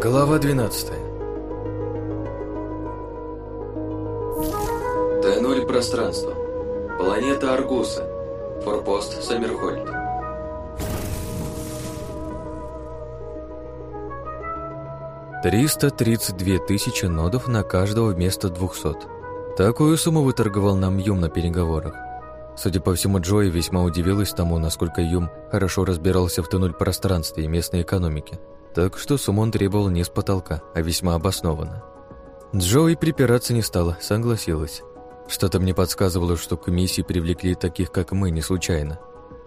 Глава 12 Т-0 пространство. Планета Аргуса. Форпост Саммерхольд. Триста тридцать две тысячи нодов на каждого вместо двухсот. Такую сумму выторговал нам Юм на переговорах. Судя по всему, Джои весьма удивилась тому, насколько Юм хорошо разбирался в Т-0 пространстве и местной экономике. Так что сумму он требовал не с потолка, а весьма обоснованно. Джои припираться не стала, согласилась. Что-то мне подсказывало, что к миссии привлекли таких, как мы, не случайно.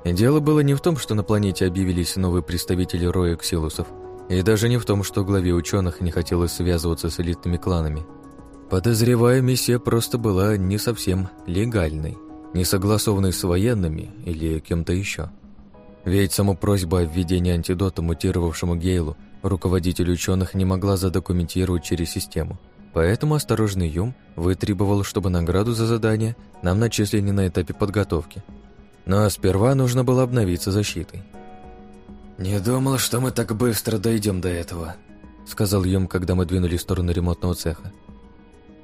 И дело было не в том, что на планете объявились новые представители роя ксилусов, и даже не в том, что главе ученых не хотелось связываться с элитными кланами. Подозревая, миссия просто была не совсем легальной, не согласованной с военными или кем-то еще. Ведь саму просьбу о введении антидота мутировавшему Гейлу руководитель ученых не могла задокументировать через систему – Поэтому осторожный Юм вытребовал, чтобы награду за задание нам начислили на этапе подготовки. Но сперва нужно было обновиться защитой. «Не думал, что мы так быстро дойдем до этого», — сказал Юм, когда мы двинулись в сторону ремонтного цеха.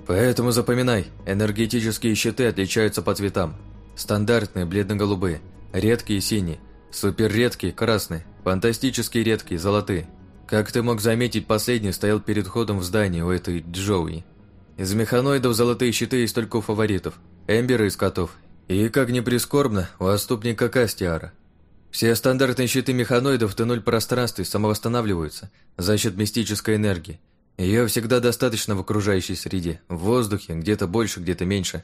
«Поэтому запоминай, энергетические щиты отличаются по цветам. Стандартные бледно-голубые, редкие синие, суперредкие красные, фантастические редкие золотые. Как ты мог заметить, последний стоял перед входом в здание у этой Джоуи. Из механоидов золотые щиты есть только у фаворитов, Эмбера из котов, и, как ни прискорбно, у отступника Кастиара. Все стандартные щиты механоидов в Т-0 пространстве самовосстанавливаются за счет мистической энергии. Ее всегда достаточно в окружающей среде, в воздухе, где-то больше, где-то меньше.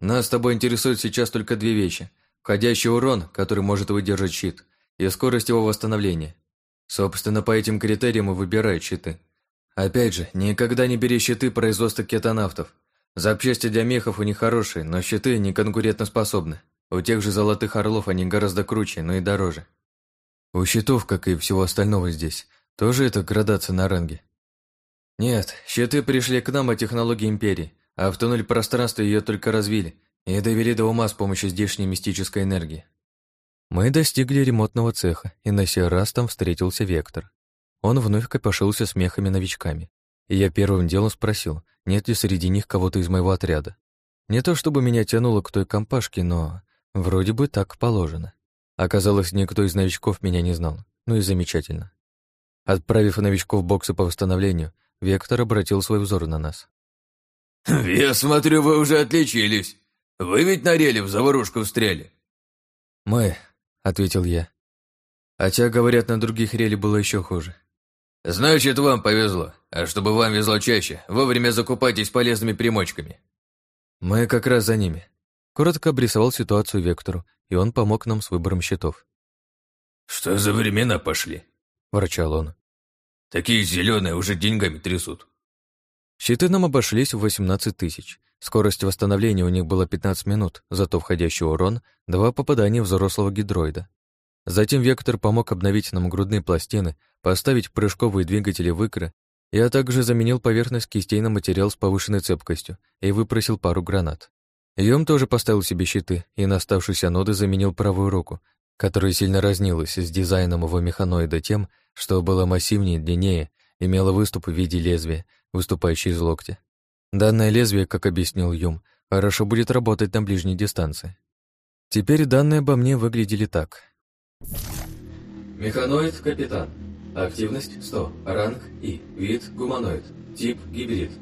Нас с тобой интересуют сейчас только две вещи. Входящий урон, который может выдержать щит, и скорость его восстановления. Собственно, по этим критериям и выбирают щиты. Опять же, никогда не бери щиты производства кетонавтов. Запчасти для мехов у них хорошие, но щиты не конкурентоспособны. У тех же золотых орлов они гораздо круче, но и дороже. У щитов, как и всего остального здесь, тоже это градация на ранге. Нет, щиты пришли к нам от технологии Империи, а в туннель пространства ее только развили и довели до ума с помощью здешней мистической энергии. Мы достигли ремонтного цеха, и на сей раз там встретился Вектор. Он вновь копошился смехами-новичками, и я первым делом спросил, нет ли среди них кого-то из моего отряда. Не то чтобы меня тянуло к той компашке, но вроде бы так положено. Оказалось, никто из новичков меня не знал. Ну и замечательно. Отправив новичков боксы по восстановлению, Вектор обратил свой взор на нас. «Я смотрю, вы уже отличились. Вы ведь на реле в заварушку встряли?» «Мы», ответил я. Хотя, говорят, на других рели было еще хуже. Значит, вам повезло. А чтобы вам везло чаще, вовремя закупайтесь полезными примочками. Мы как раз за ними. Коротко обрисовал ситуацию Вектору, и он помог нам с выбором счетов. Что за времена пошли? Ворчал он. Такие зеленые уже деньгами трясут. Щиты нам обошлись в 18 тысяч. Скорость восстановления у них была 15 минут, зато входящий урон — два попадания взрослого гидроида. Затем Вектор помог обновить нам грудные пластины, поставить прыжковые двигатели выкры, я также заменил поверхность кистей на материал с повышенной цепкостью и выпросил пару гранат. Йом тоже поставил себе щиты и на оставшиеся ноды заменил правую руку, которая сильно разнилась с дизайном его механоида тем, что было массивнее, длиннее, имело выступ в виде лезвия, выступающий из локтя. Данное лезвие, как объяснил Юм, хорошо будет работать на ближней дистанции. Теперь данные обо мне выглядели так. Механоид капитан. Активность 100. Ранг И. Вид гуманоид. Тип гибрид.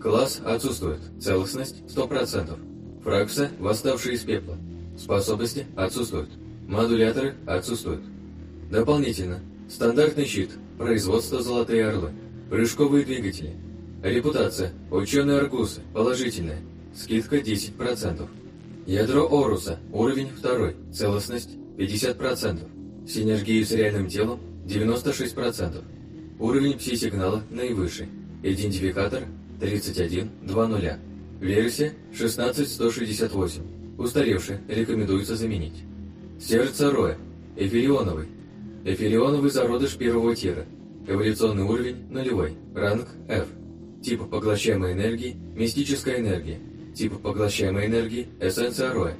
Класс отсутствует. Целостность 100%. Фракция восставший из пепла. Способности отсутствуют. Модуляторы отсутствуют. Дополнительно. Стандартный щит. Производство золотые орлы. Прыжковые двигатели. Репутация. Ученый Аргуса. Положительная. Скидка 10%. Ядро Оруса. Уровень 2. Целостность 50%. Синергию с реальным телом 96%. Уровень пси-сигнала наивысший. Идентификатор 3120. Версия 16168. Устаревший. Рекомендуется заменить. Сердце Роя. Эфирионовый. Эфирионовый зародыш первого тира. Эволюционный уровень нулевой. Ранг F. Тип поглощаемой энергии – мистическая энергия. Тип поглощаемой энергии – эссенция роя.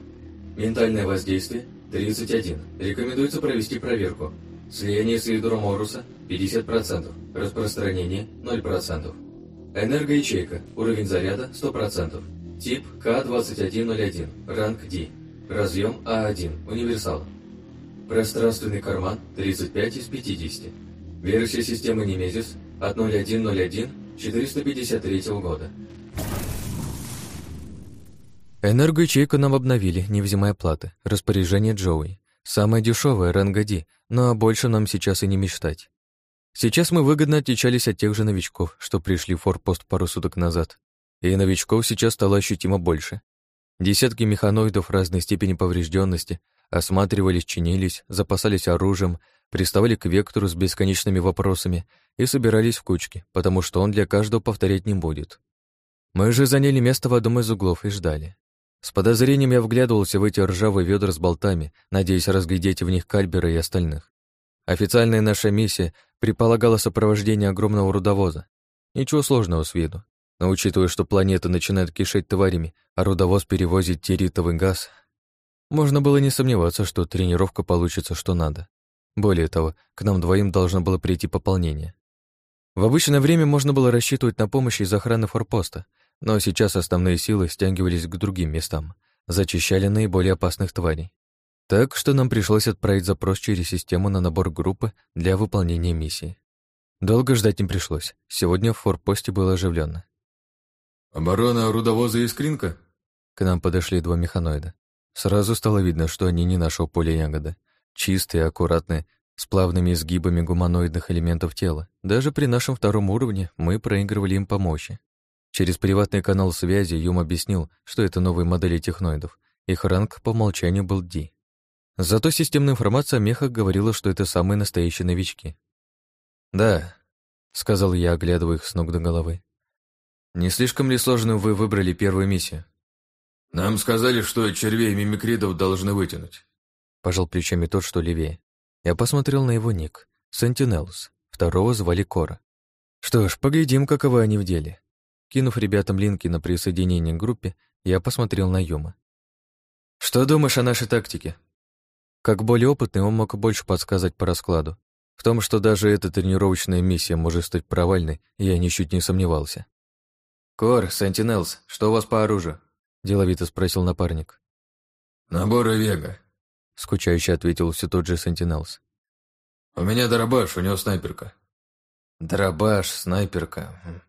Ментальное воздействие – 31. Рекомендуется провести проверку. Слияние с ядром Оруса 50%. Распространение 0%. Энергоячейка. Уровень заряда 100%. Тип К2101. Ранг D. Разъем А1. Универсал. Пространственный карман 35 из 50. Версия системы Немезис от 0101 453 года. Энергоячейку нам обновили, не взимая платы. Распоряжение Джоуи. Самое дешевое, ранга D, но больше нам сейчас и не мечтать. Сейчас мы выгодно отличались от тех же новичков, что пришли в форпост пару суток назад. И новичков сейчас стало ощутимо больше. Десятки механоидов разной степени поврежденности осматривались, чинились, запасались оружием, приставали к Вектору с бесконечными вопросами и собирались в кучки, потому что он для каждого повторять не будет. Мы же заняли место в одном из углов и ждали. С подозрением я вглядывался в эти ржавые ведра с болтами, надеясь разглядеть в них Кальбера и остальных. Официальная наша миссия предполагала сопровождение огромного рудовоза. Ничего сложного с виду. Но учитывая, что планета начинает кишеть тварями, а рудовоз перевозит теритовый газ, можно было не сомневаться, что тренировка получится что надо. Более того, к нам двоим должно было прийти пополнение. В обычное время можно было рассчитывать на помощь из охраны форпоста, но сейчас основные силы стягивались к другим местам, зачищали наиболее опасных тварей. Так что нам пришлось отправить запрос через систему на набор группы для выполнения миссии. Долго ждать не пришлось. Сегодня в форпосте было оживленно. «Оборона рудовоза Искринка?» К нам подошли два механоида. Сразу стало видно, что они не нашего поля ягода. Чистые, аккуратные, с плавными изгибами гуманоидных элементов тела. Даже при нашем втором уровне мы проигрывали им по мощи. Через приватный канал связи Юм объяснил, что это новые модели техноидов. Их ранг по умолчанию был D. Зато системная информация о мехах говорила, что это самые настоящие новички. «Да», — сказал я, оглядывая их с ног до головы. «Не слишком ли сложную вы выбрали первую миссию?» «Нам сказали, что червей мимикридов должны вытянуть», — пожал плечами тот, что левее. Я посмотрел на его ник. Сентинелс. Второго звали Кора. Что ж, поглядим, каковы они в деле. Кинув ребятам линки на присоединение к группе, я посмотрел на Юма. «Что думаешь о нашей тактике?» Как более опытный, он мог больше подсказать по раскладу. В том, что даже эта тренировочная миссия может стать провальной, я ничуть не сомневался. «Кор, Сентинелс, что у вас по оружию?» — деловито спросил напарник. «Наборы Вега», — скучающе ответил все тот же Сентинелс. «У меня дробаш, у него снайперка». «Дробаш, снайперка». Хм.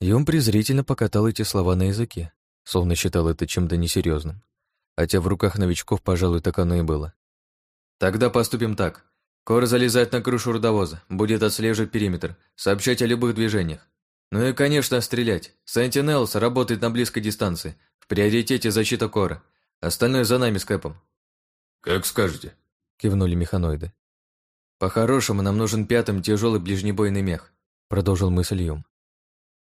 И он презрительно покатал эти слова на языке, словно считал это чем-то несерьезным. Хотя в руках новичков, пожалуй, так оно и было. Тогда поступим так. Кор залезает на крышу рудовоза, будет отслеживать периметр, сообщать о любых движениях. Ну и, конечно, стрелять. Сентинелс работает на близкой дистанции. В приоритете защита Кора. Остальное за нами с Кэпом. «Как скажете», — кивнули механоиды. «По-хорошему, нам нужен пятым тяжелый ближнебойный мех», — продолжил мысль Юм.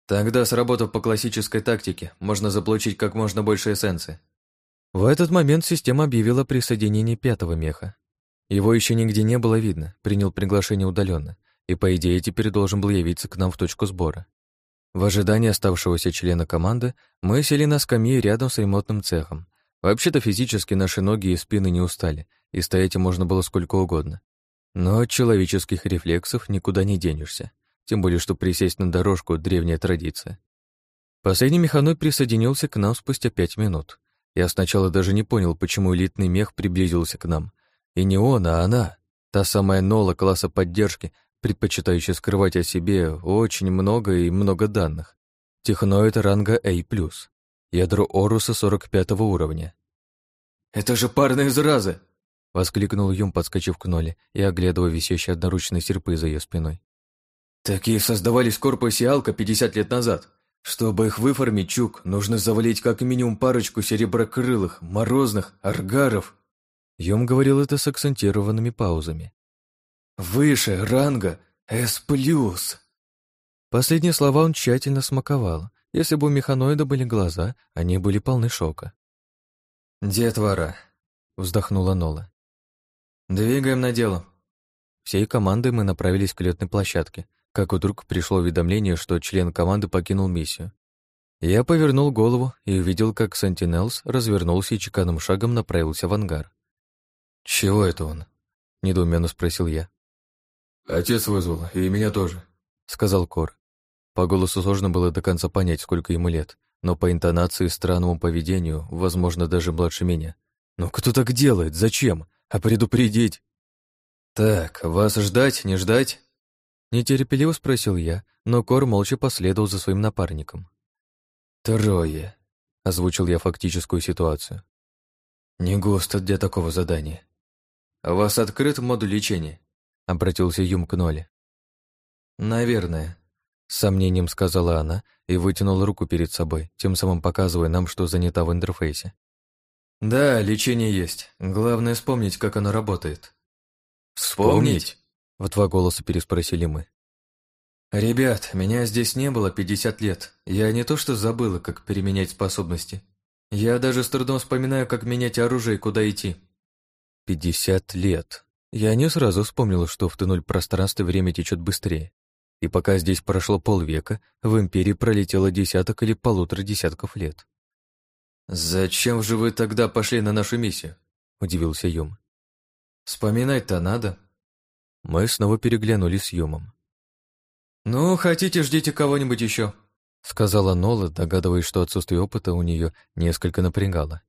«Тогда, сработав по классической тактике, можно заполучить как можно больше эссенции». В этот момент система объявила присоединение пятого меха. Его еще нигде не было видно, принял приглашение удаленно, и, по идее, теперь должен был явиться к нам в точку сбора. В ожидании оставшегося члена команды мы сели на скамье рядом с ремонтным цехом. Вообще-то физически наши ноги и спины не устали, и стоять можно было сколько угодно. Но от человеческих рефлексов никуда не денешься, тем более что присесть на дорожку — древняя традиция. Последний механоид присоединился к нам спустя пять минут. Я сначала даже не понял, почему элитный мех приблизился к нам — и не он, а она, та самая Нола класса поддержки, предпочитающая скрывать о себе очень много и много данных. Техноид ранга A+. Ядро Оруса 45 уровня. «Это же парные заразы!» — воскликнул Юм, подскочив к Ноле и оглядывая висящие одноручные серпы за ее спиной. «Такие создавались корпусе Алка 50 лет назад. Чтобы их выформить, Чук, нужно завалить как минимум парочку сереброкрылых, морозных, аргаров Юм говорил это с акцентированными паузами. «Выше ранга S+,» Последние слова он тщательно смаковал. Если бы у механоида были глаза, они были полны шока. «Детвора», — вздохнула Нола. «Двигаем на дело». Всей командой мы направились к летной площадке, как вдруг пришло уведомление, что член команды покинул миссию. Я повернул голову и увидел, как Сентинелс развернулся и чеканным шагом направился в ангар. «Чего это он?» — недоуменно спросил я. Отец вызвал, и меня тоже», — сказал Кор. По голосу сложно было до конца понять, сколько ему лет, но по интонации и странному поведению, возможно, даже младше меня. «Но кто так делает? Зачем? А предупредить?» «Так, вас ждать, не ждать?» Нетерпеливо спросил я, но Кор молча последовал за своим напарником. «Трое», — озвучил я фактическую ситуацию. «Не густо для такого задания». «У вас открыт модуль лечения?» — обратился Юм к Ноле. «Наверное», — с сомнением сказала она и вытянула руку перед собой, тем самым показывая нам, что занята в интерфейсе. «Да, лечение есть. Главное вспомнить, как оно работает». «Вспомнить?» — в два голоса переспросили мы. «Ребят, меня здесь не было 50 лет. Я не то что забыла, как переменять способности. Я даже с трудом вспоминаю, как менять оружие и куда идти». «50 лет», я не сразу вспомнил, что в туннель пространстве время течет быстрее. И пока здесь прошло полвека, в Империи пролетело десяток или полутора десятков лет. «Зачем же вы тогда пошли на нашу миссию?» — удивился Юм. «Вспоминать-то надо». Мы снова переглянулись с Юмом. «Ну, хотите, ждите кого-нибудь еще», — сказала Нола, догадываясь, что отсутствие опыта у нее несколько напрягало.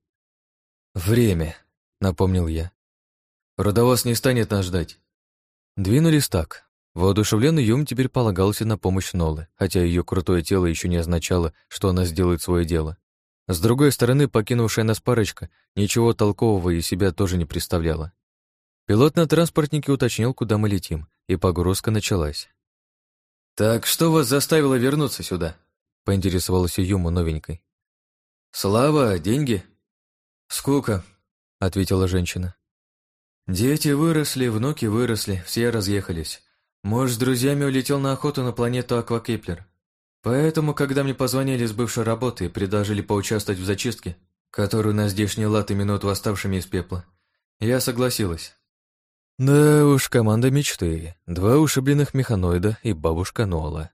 «Время», — напомнил я. Родовоз не станет нас ждать. Двинулись так. Воодушевленный Юм теперь полагался на помощь Нолы, хотя ее крутое тело еще не означало, что она сделает свое дело. С другой стороны, покинувшая нас парочка ничего толкового из себя тоже не представляла. Пилот на транспортнике уточнил, куда мы летим, и погрузка началась. «Так что вас заставило вернуться сюда?» — поинтересовалась Юму новенькой. «Слава, деньги?» «Скука», — ответила женщина. Дети выросли, внуки выросли, все разъехались. Муж с друзьями улетел на охоту на планету Аквакеплер. Поэтому, когда мне позвонили с бывшей работы и предложили поучаствовать в зачистке, которую на здешний лад именуют восставшими из пепла, я согласилась. Да уж, команда мечты. Два ушибленных механоида и бабушка Нола.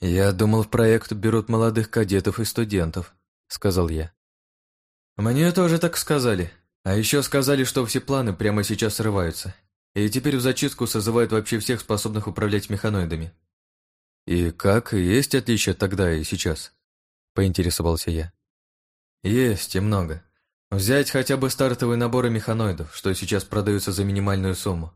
«Я думал, в проект берут молодых кадетов и студентов», — сказал я. «Мне тоже так сказали», а еще сказали, что все планы прямо сейчас срываются, и теперь в зачистку созывают вообще всех способных управлять механоидами. «И как? Есть отличия тогда и сейчас?» — поинтересовался я. «Есть, и много. Взять хотя бы стартовые наборы механоидов, что сейчас продаются за минимальную сумму.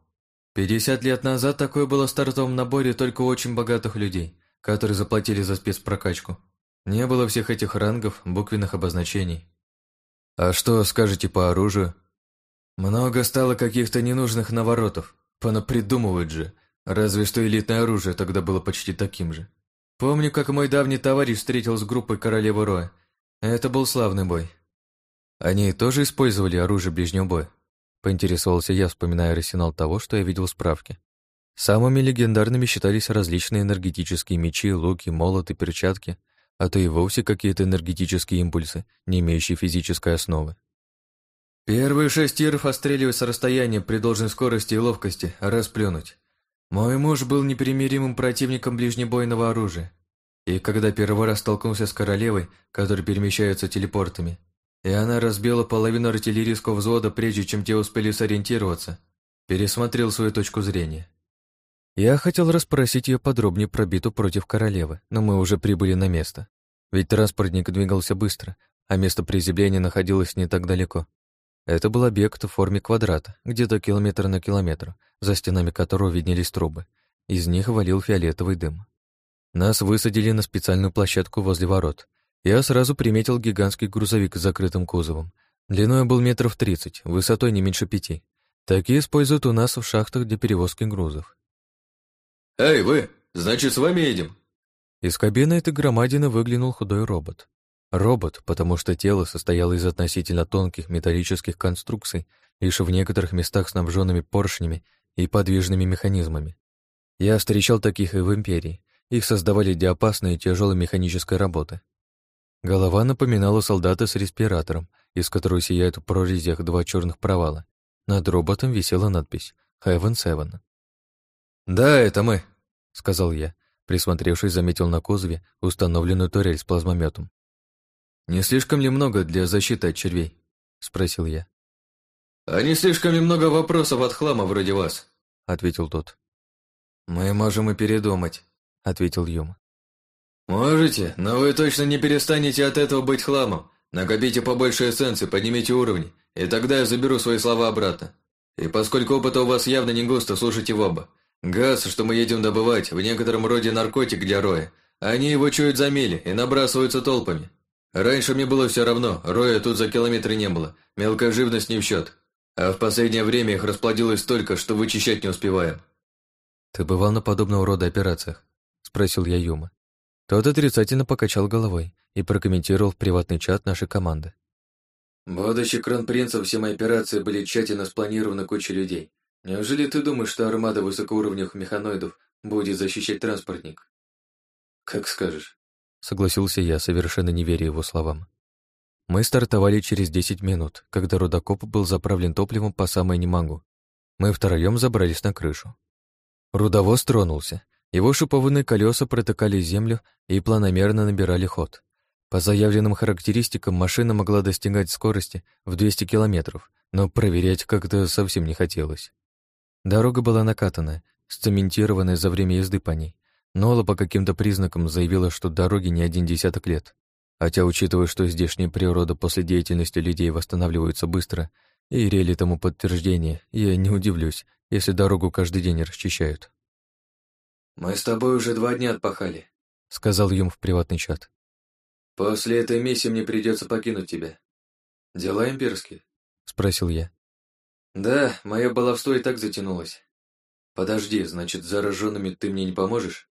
50 лет назад такое было в стартовом наборе только у очень богатых людей, которые заплатили за спецпрокачку. Не было всех этих рангов, буквенных обозначений. «А что скажете по оружию?» «Много стало каких-то ненужных наворотов. Понапридумывают же. Разве что элитное оружие тогда было почти таким же. Помню, как мой давний товарищ встретил с группой королевы Роя. Это был славный бой. Они тоже использовали оружие ближнего боя?» Поинтересовался я, вспоминая арсенал того, что я видел в справке. Самыми легендарными считались различные энергетические мечи, луки, молоты, перчатки, а то и вовсе какие-то энергетические импульсы, не имеющие физической основы. Первые шесть тиров отстреливать с расстояния при должной скорости и ловкости, расплюнуть. Мой муж был непримиримым противником ближнебойного оружия. И когда первый раз столкнулся с королевой, которая перемещается телепортами, и она разбила половину артиллерийского взвода, прежде чем те успели сориентироваться, пересмотрел свою точку зрения. Я хотел расспросить ее подробнее про биту против королевы, но мы уже прибыли на место. Ведь транспортник двигался быстро, а место приземления находилось не так далеко. Это был объект в форме квадрата, где-то километр на километр, за стенами которого виднелись трубы. Из них валил фиолетовый дым. Нас высадили на специальную площадку возле ворот. Я сразу приметил гигантский грузовик с закрытым кузовом. Длиной был метров тридцать, высотой не меньше пяти. Такие используют у нас в шахтах для перевозки грузов. «Эй, вы! Значит, с вами едем?» Из кабины этой громадины выглянул худой робот. Робот, потому что тело состояло из относительно тонких металлических конструкций, лишь в некоторых местах снабженными поршнями и подвижными механизмами. Я встречал таких и в Империи. Их создавали для опасной и тяжелой механической работы. Голова напоминала солдата с респиратором, из которого сияют в прорезях два черных провала. Над роботом висела надпись «Heaven Seven». «Да, это мы», — сказал я. Присмотревшись, заметил на кузове установленную турель с плазмометом. «Не слишком ли много для защиты от червей?» — спросил я. «А не слишком ли много вопросов от хлама вроде вас?» — ответил тот. «Мы можем и передумать», — ответил Юм. «Можете, но вы точно не перестанете от этого быть хламом. Накопите побольше эссенции, поднимите уровни, и тогда я заберу свои слова обратно. И поскольку опыта у вас явно не густо, слушайте в оба. Газ, что мы едем добывать, в некотором роде наркотик для Роя. Они его чуют за мили и набрасываются толпами. Раньше мне было все равно, Роя тут за километры не было, мелкая живность не в счет. А в последнее время их расплодилось столько, что вычищать не успеваем. «Ты бывал на подобного рода операциях?» – спросил я Юма. Тот отрицательно покачал головой и прокомментировал в приватный чат нашей команды. «Будучи кронпринцем, все мои операции были тщательно спланированы кучей людей. Неужели ты думаешь, что армада высокоуровневых механоидов будет защищать транспортник?» «Как скажешь», — согласился я, совершенно не веря его словам. Мы стартовали через десять минут, когда рудокоп был заправлен топливом по самой не. Мы втроем забрались на крышу. Рудовоз тронулся, его шипованные колеса протыкали землю и планомерно набирали ход. По заявленным характеристикам машина могла достигать скорости в 200 километров, но проверять как-то совсем не хотелось. Дорога была накатанная, сцементированная за время езды по ней. Нола по каким-то признакам заявила, что дороги не один десяток лет. Хотя, учитывая, что здешняя природа после деятельности людей восстанавливается быстро, и рели тому подтверждение, я не удивлюсь, если дорогу каждый день расчищают. «Мы с тобой уже два дня отпахали», — сказал Юм в приватный чат. «После этой миссии мне придется покинуть тебя. Дела имперские?» — спросил я. «Да, мое баловство и так затянулось. Подожди, значит, зараженными ты мне не поможешь?»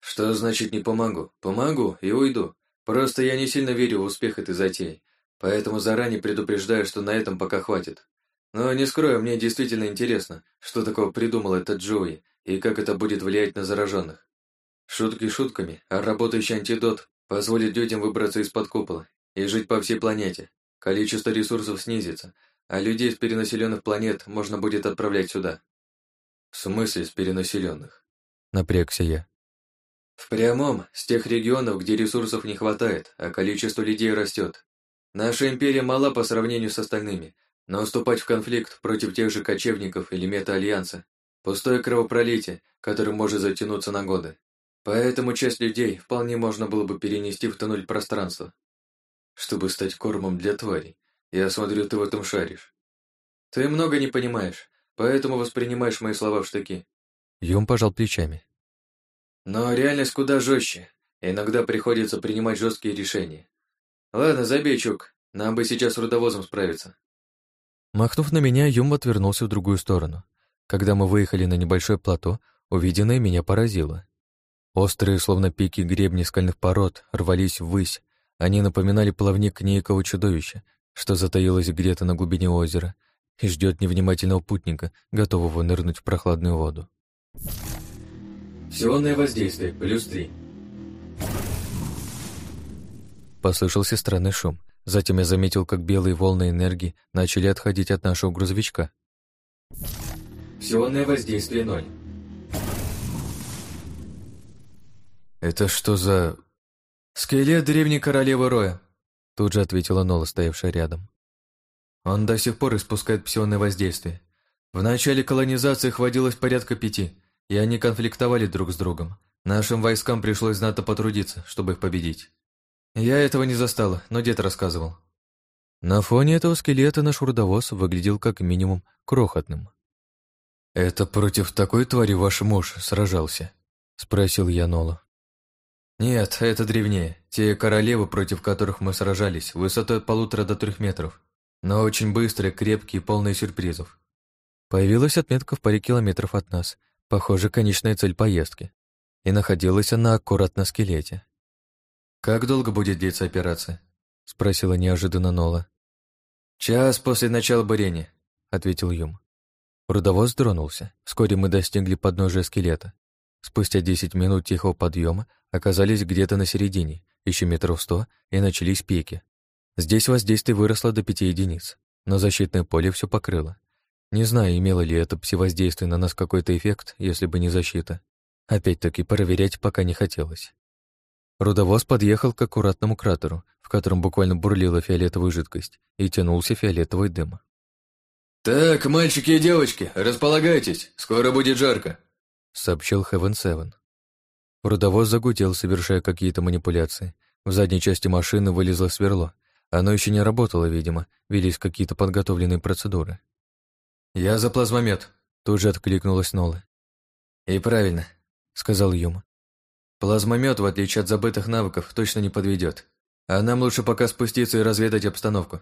«Что значит не помогу? Помогу и уйду. Просто я не сильно верю в успех этой затеи, поэтому заранее предупреждаю, что на этом пока хватит. Но не скрою, мне действительно интересно, что такого придумал этот Джоуи и как это будет влиять на зараженных. Шутки шутками, а работающий антидот позволит людям выбраться из-под купола и жить по всей планете. Количество ресурсов снизится, а людей с перенаселенных планет можно будет отправлять сюда. В смысле с перенаселенных? Напрягся я. В прямом, с тех регионов, где ресурсов не хватает, а количество людей растет. Наша империя мала по сравнению с остальными, но вступать в конфликт против тех же кочевников или мета-альянса – пустое кровопролитие, которое может затянуться на годы. Поэтому часть людей вполне можно было бы перенести в тоннель пространства, чтобы стать кормом для тварей. Я смотрю, ты в этом шаришь. Ты много не понимаешь, поэтому воспринимаешь мои слова в штыки. Юм пожал плечами. Но реальность куда жестче. Иногда приходится принимать жесткие решения. Ладно, забей, Чук. Нам бы сейчас рудовозом справиться. Махнув на меня, Юм отвернулся в другую сторону. Когда мы выехали на небольшое плато, увиденное меня поразило. Острые, словно пики гребни скальных пород, рвались ввысь. Они напоминали плавник некого чудовища, что затаилось где-то на глубине озера и ждет невнимательного путника, готового нырнуть в прохладную воду. Псионное воздействие, плюс три. Послышался странный шум. Затем я заметил, как белые волны энергии начали отходить от нашего грузовичка. Псионное воздействие ноль. «Это что за...» «Скелет древней королевы Роя», — тут же ответила Нола, стоявшая рядом. «Он до сих пор испускает псионное воздействие. В начале колонизации их водилось порядка пяти, и они конфликтовали друг с другом. Нашим войскам пришлось знатно потрудиться, чтобы их победить. Я этого не застала, но дед рассказывал. На фоне этого скелета наш рудовоз выглядел как минимум крохотным. «Это против такой твари ваш муж сражался?» — спросил я Нолу. «Нет, это древнее. Те королевы, против которых мы сражались, высотой от полутора до трех метров. Но очень быстрые, крепкие, полные сюрпризов. Появилась отметка в паре километров от нас. Похоже, конечная цель поездки. И находилась она аккуратно на скелете. «Как долго будет длиться операция?» — спросила неожиданно Нола. «Час после начала бурения», — ответил Юм. Рудовоз тронулся. Вскоре мы достигли подножия скелета. Спустя десять минут тихого подъема оказались где-то на середине, еще метров сто, и начались пики. Здесь воздействие выросло до пяти единиц, но защитное поле все покрыло. Не знаю, имело ли это псевоздействие на нас какой-то эффект, если бы не защита. Опять-таки, проверять пока не хотелось. Рудовоз подъехал к аккуратному кратеру, в котором буквально бурлила фиолетовая жидкость, и тянулся фиолетовый дым. «Так, мальчики и девочки, располагайтесь, скоро будет жарко», — сообщил Heaven Seven. Рудовоз загудел, совершая какие-то манипуляции. В задней части машины вылезло сверло. Оно еще не работало, видимо, велись какие-то подготовленные процедуры. «Я за плазмомет», — тут же откликнулась Нола. «И правильно», — сказал Юма. «Плазмомет, в отличие от забытых навыков, точно не подведет. А нам лучше пока спуститься и разведать обстановку.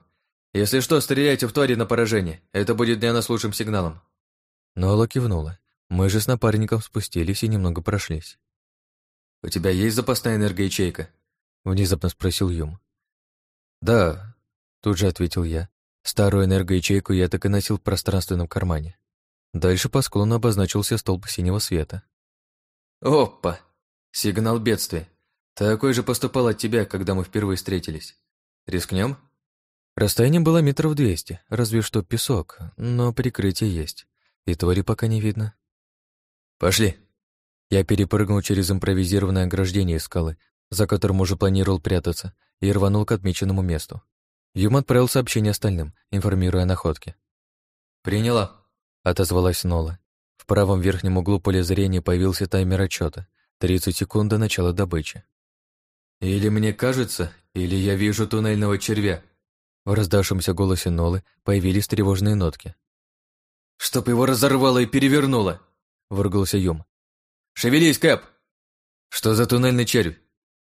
Если что, стреляйте в твари на поражение. Это будет для нас лучшим сигналом». Нола кивнула. Мы же с напарником спустились и немного прошлись. «У тебя есть запасная энергоячейка?» — внезапно спросил Юм. «Да», — тут же ответил я. Старую энергоячейку я так и носил в пространственном кармане. Дальше по склону обозначился столб синего света. «Опа! Сигнал бедствия. Такой же поступал от тебя, когда мы впервые встретились. Рискнем?» Расстояние было метров двести, разве что песок, но прикрытие есть. И твари пока не видно. «Пошли!» Я перепрыгнул через импровизированное ограждение скалы, за которым уже планировал прятаться, и рванул к отмеченному месту. Юм отправил сообщение остальным, информируя о находке. «Приняла», — отозвалась Нола. В правом верхнем углу поля зрения появился таймер отчета. 30 секунд до начала добычи. «Или мне кажется, или я вижу туннельного червя», в раздавшемся голосе Нолы появились тревожные нотки. «Чтоб его разорвало и перевернуло!» — выругался Юм. «Шевелись, Кэп!» «Что за туннельный червь?»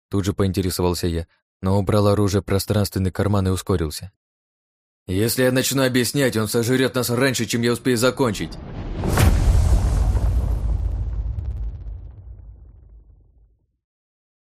Тут же поинтересовался я, но убрал оружие в пространственный карман и ускорился. «Если я начну объяснять, он сожрет нас раньше, чем я успею закончить!»